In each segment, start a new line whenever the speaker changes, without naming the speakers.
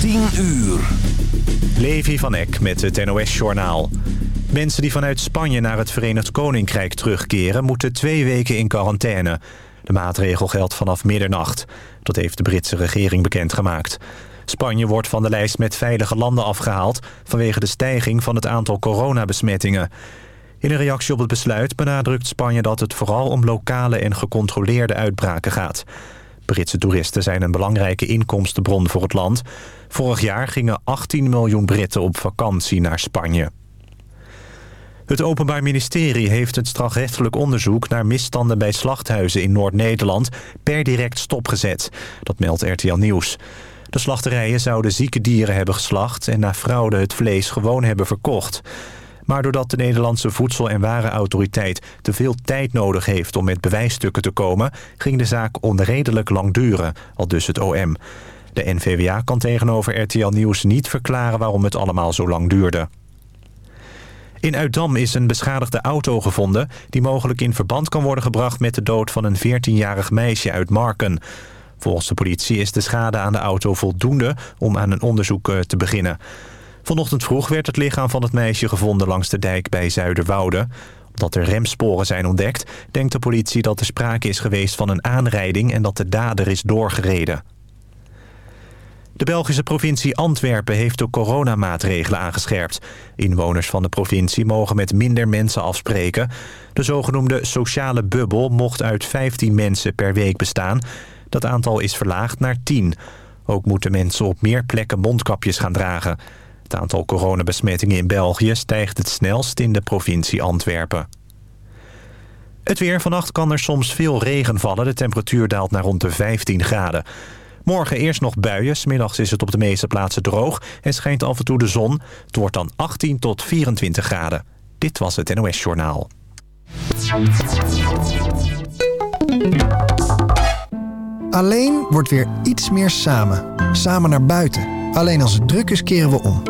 10 uur.
Levi van Eck met het NOS-journaal. Mensen die vanuit Spanje naar het Verenigd Koninkrijk terugkeren... moeten twee weken in quarantaine. De maatregel geldt vanaf middernacht. Dat heeft de Britse regering bekendgemaakt. Spanje wordt van de lijst met veilige landen afgehaald... vanwege de stijging van het aantal coronabesmettingen. In een reactie op het besluit benadrukt Spanje dat het vooral om lokale en gecontroleerde uitbraken gaat. Britse toeristen zijn een belangrijke inkomstenbron voor het land. Vorig jaar gingen 18 miljoen Britten op vakantie naar Spanje. Het Openbaar Ministerie heeft het strafrechtelijk onderzoek... naar misstanden bij slachthuizen in Noord-Nederland per direct stopgezet. Dat meldt RTL Nieuws. De slachterijen zouden zieke dieren hebben geslacht... en na fraude het vlees gewoon hebben verkocht. Maar doordat de Nederlandse Voedsel- en Warenautoriteit... te veel tijd nodig heeft om met bewijsstukken te komen... ging de zaak onredelijk lang duren, al dus het OM. De NVWA kan tegenover RTL Nieuws niet verklaren... waarom het allemaal zo lang duurde. In Uitdam is een beschadigde auto gevonden... die mogelijk in verband kan worden gebracht met de dood van een 14-jarig meisje uit Marken. Volgens de politie is de schade aan de auto voldoende om aan een onderzoek eh, te beginnen. Vanochtend vroeg werd het lichaam van het meisje gevonden langs de dijk bij Zuiderwoude. Omdat er remsporen zijn ontdekt, denkt de politie dat er sprake is geweest van een aanrijding... en dat de dader is doorgereden. De Belgische provincie Antwerpen heeft de coronamaatregelen aangescherpt. Inwoners van de provincie mogen met minder mensen afspreken. De zogenoemde sociale bubbel mocht uit 15 mensen per week bestaan. Dat aantal is verlaagd naar 10. Ook moeten mensen op meer plekken mondkapjes gaan dragen. Het aantal coronabesmettingen in België stijgt het snelst in de provincie Antwerpen. Het weer. Vannacht kan er soms veel regen vallen. De temperatuur daalt naar rond de 15 graden. Morgen eerst nog buien. Smiddags is het op de meeste plaatsen droog en schijnt af en toe de zon. Het wordt dan 18 tot 24 graden. Dit was het NOS Journaal.
Alleen wordt weer iets meer samen. Samen naar buiten. Alleen als het druk is keren we om.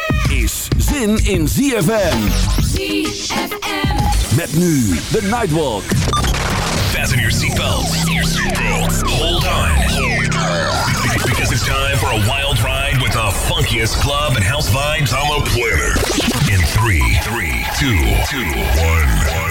zin in ZFM.
ZFM.
Met nu de Nightwalk.
Fasten your seatbelts. Hold on. Because it's time for a wild ride with the funkiest club and house vibes on the planet. In three, three, two, two, one, one.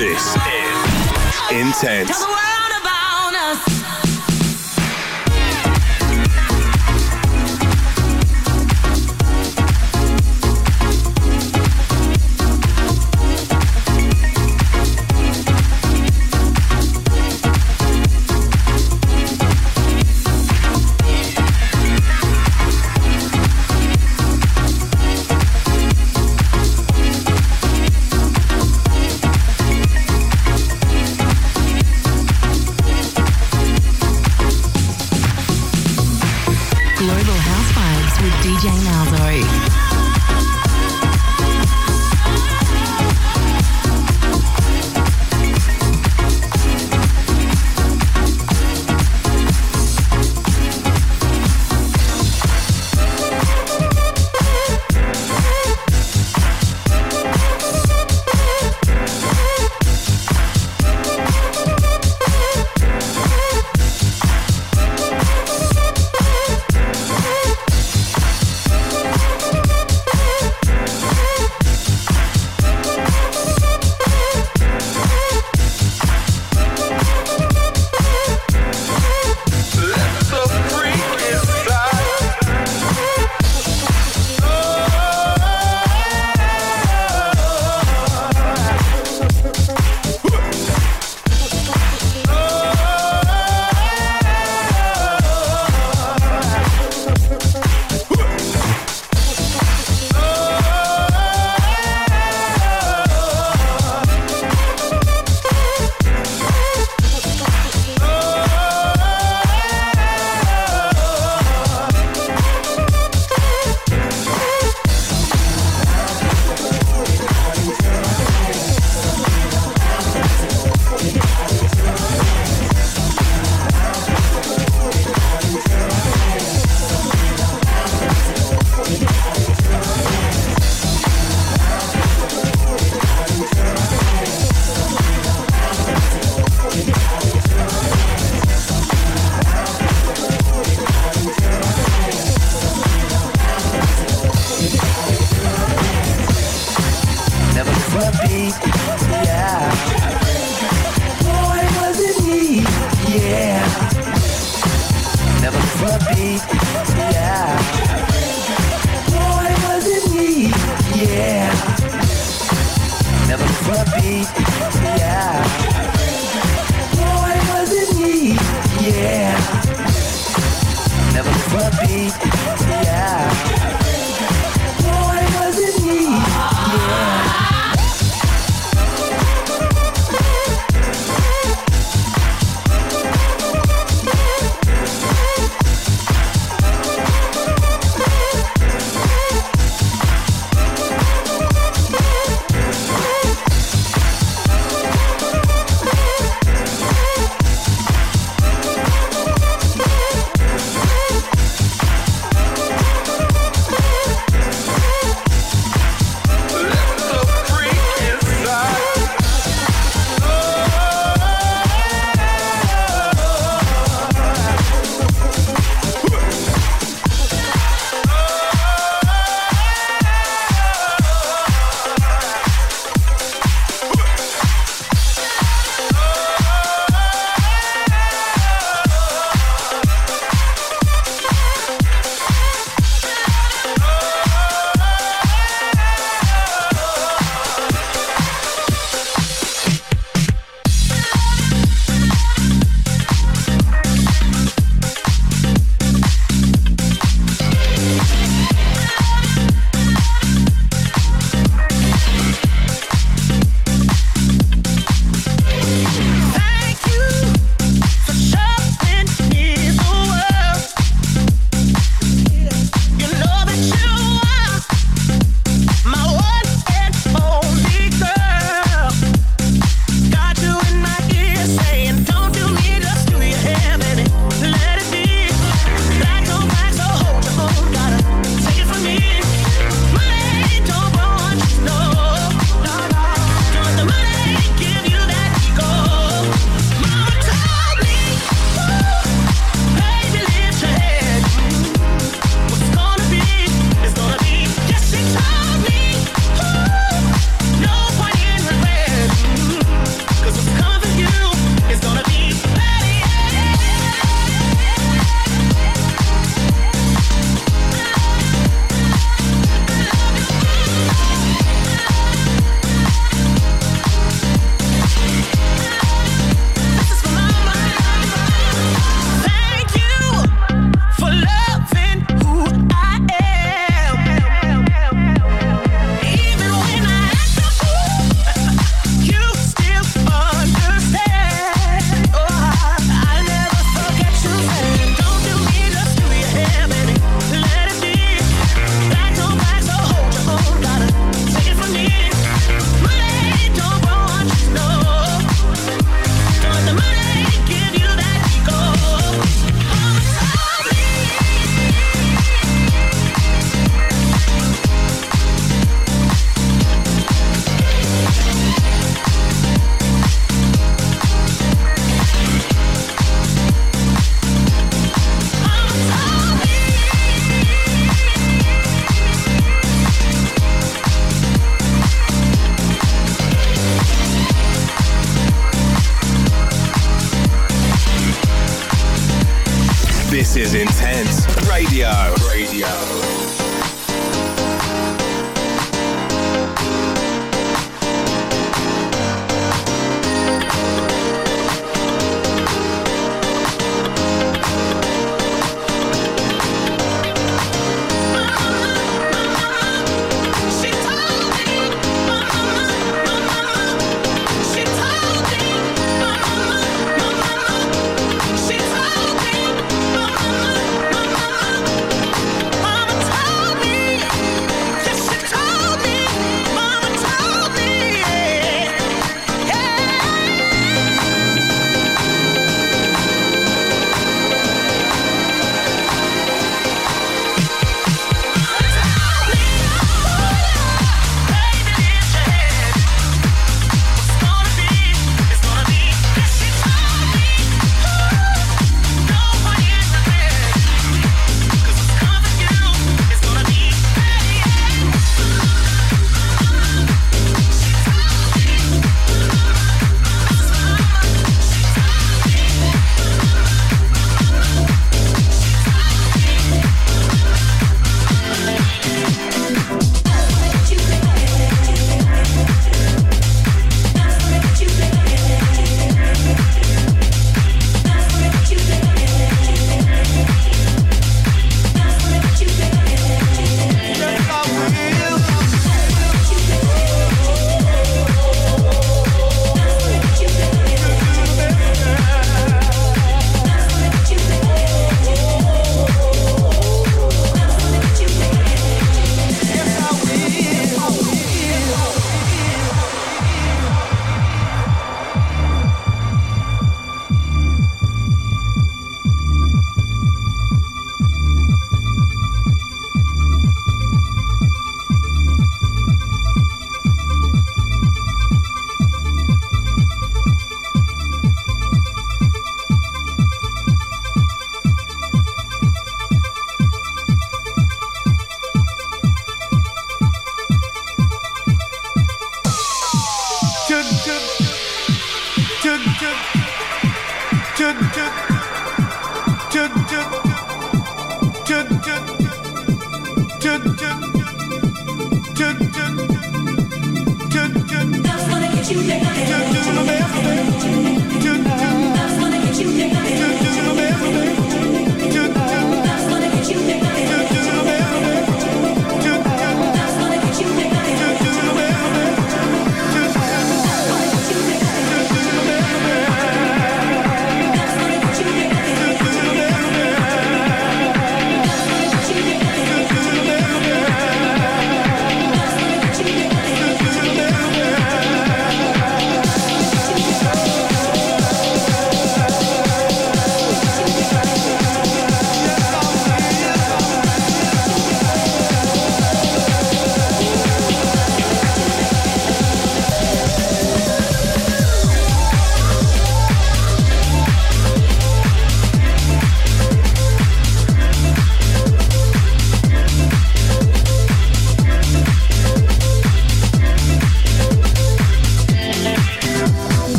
This is Intense.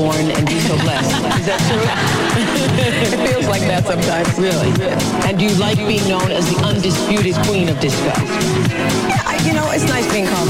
born and be so blessed. Is that true?
it feels like that sometimes.
Really? And do you like being known as the undisputed queen of disco?
Yeah, I, you know, it's nice being called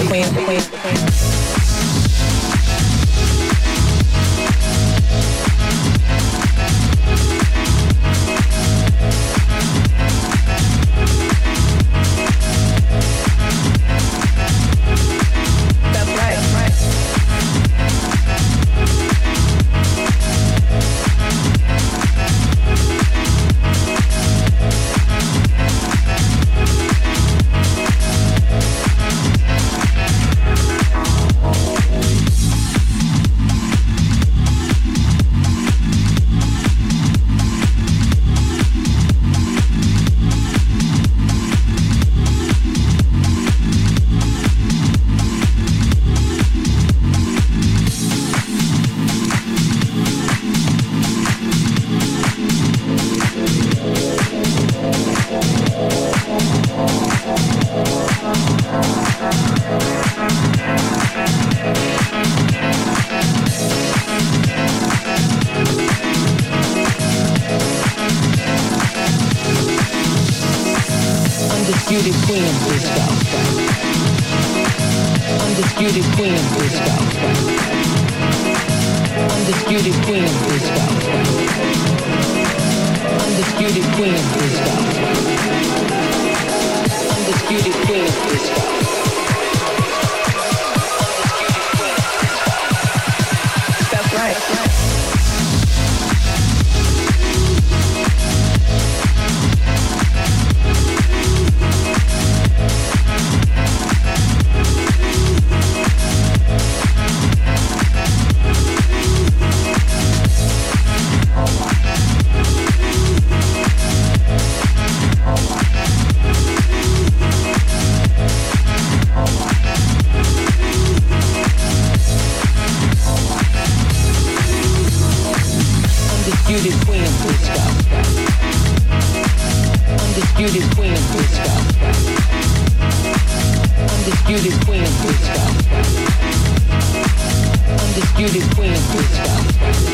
Beauty queen freestyle.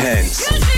Intense.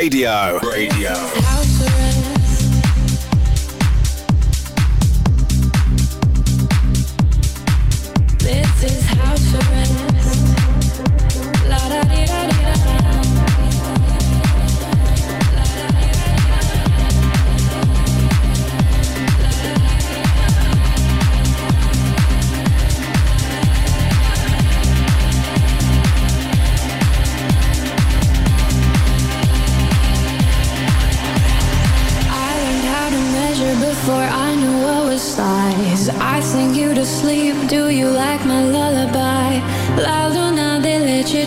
Radio. Radio.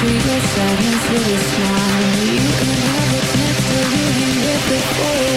treat your sadness with a smile. You can have what's next till you it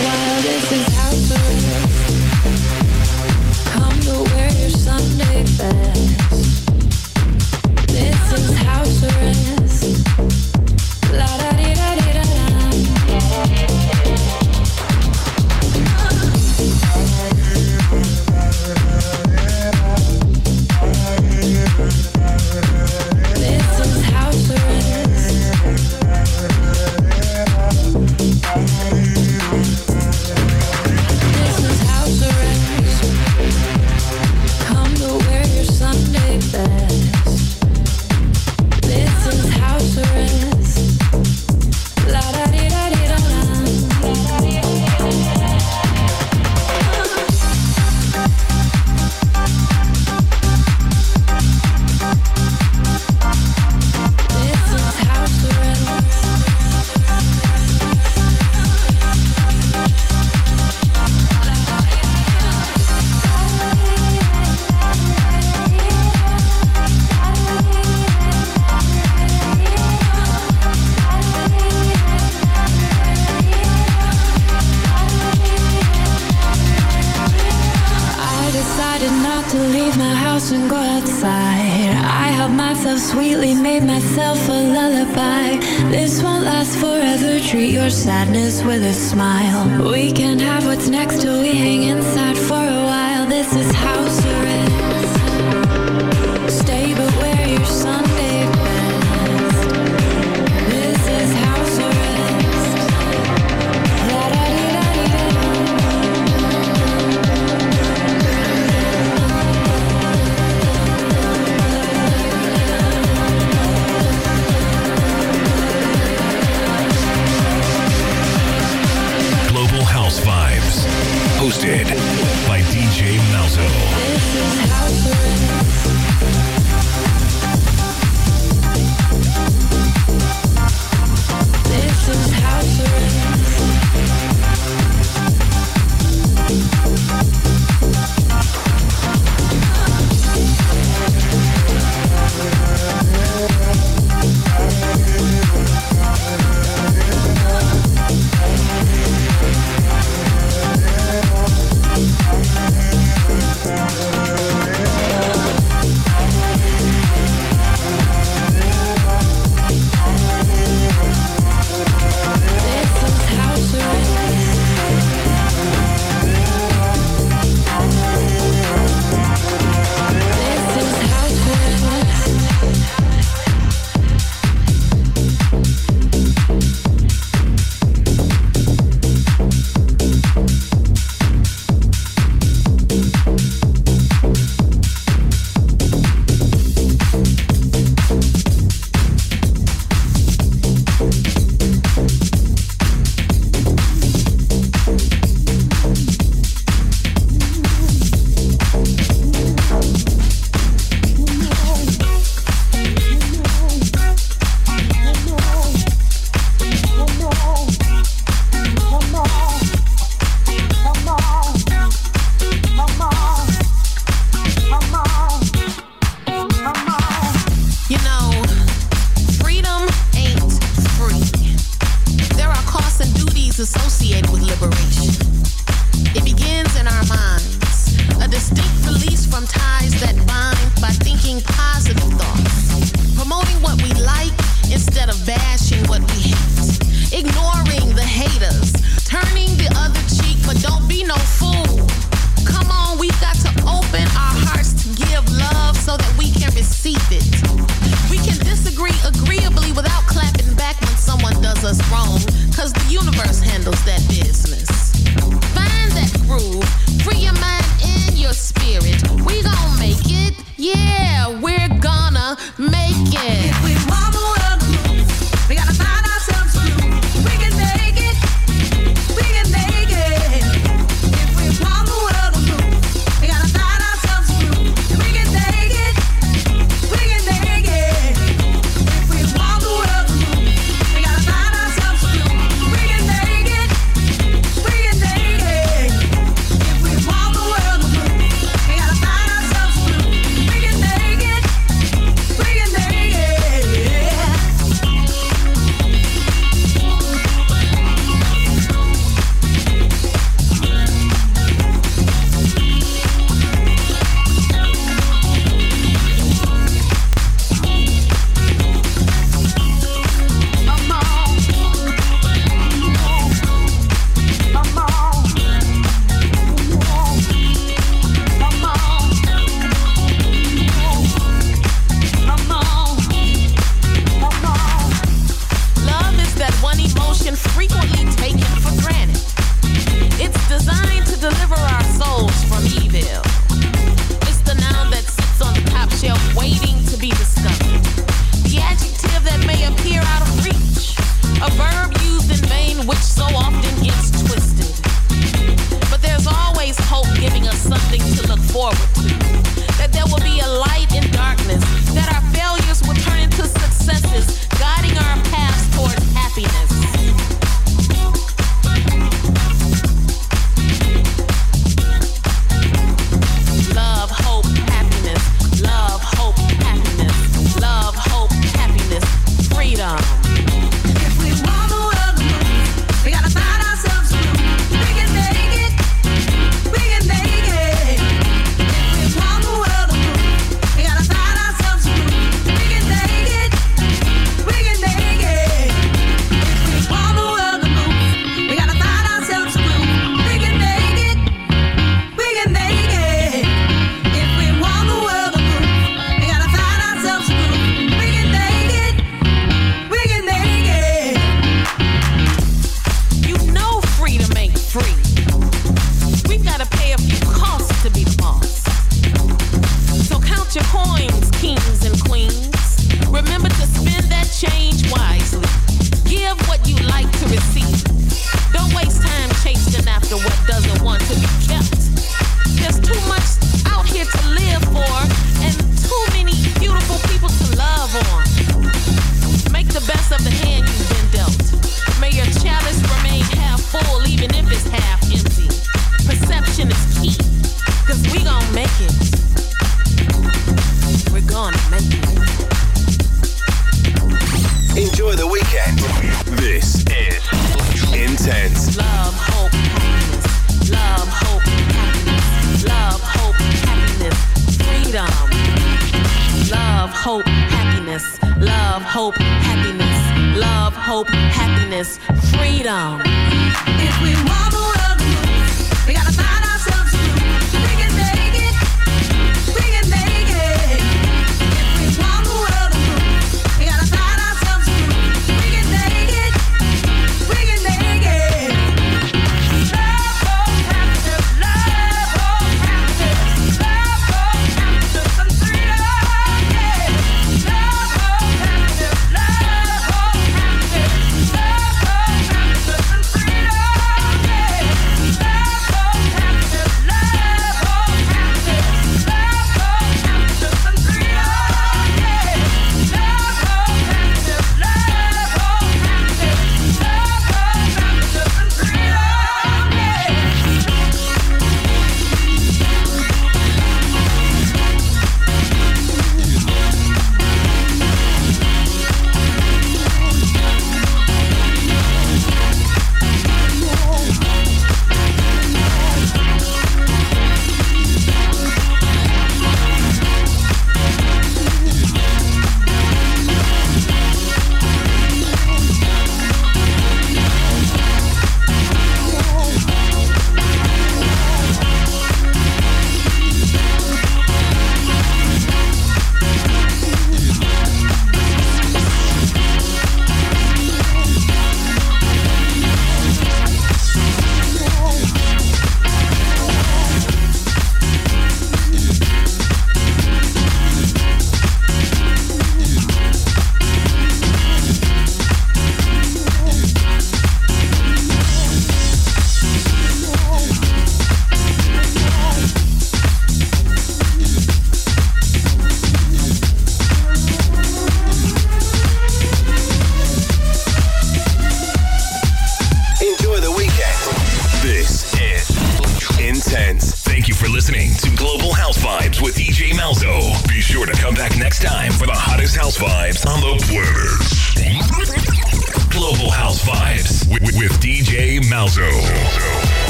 not to leave my house and go outside. I helped myself sweetly, made myself a lullaby. This won't last forever. Treat your sadness with a smile. We can have what's next till we hang inside for a while. This is house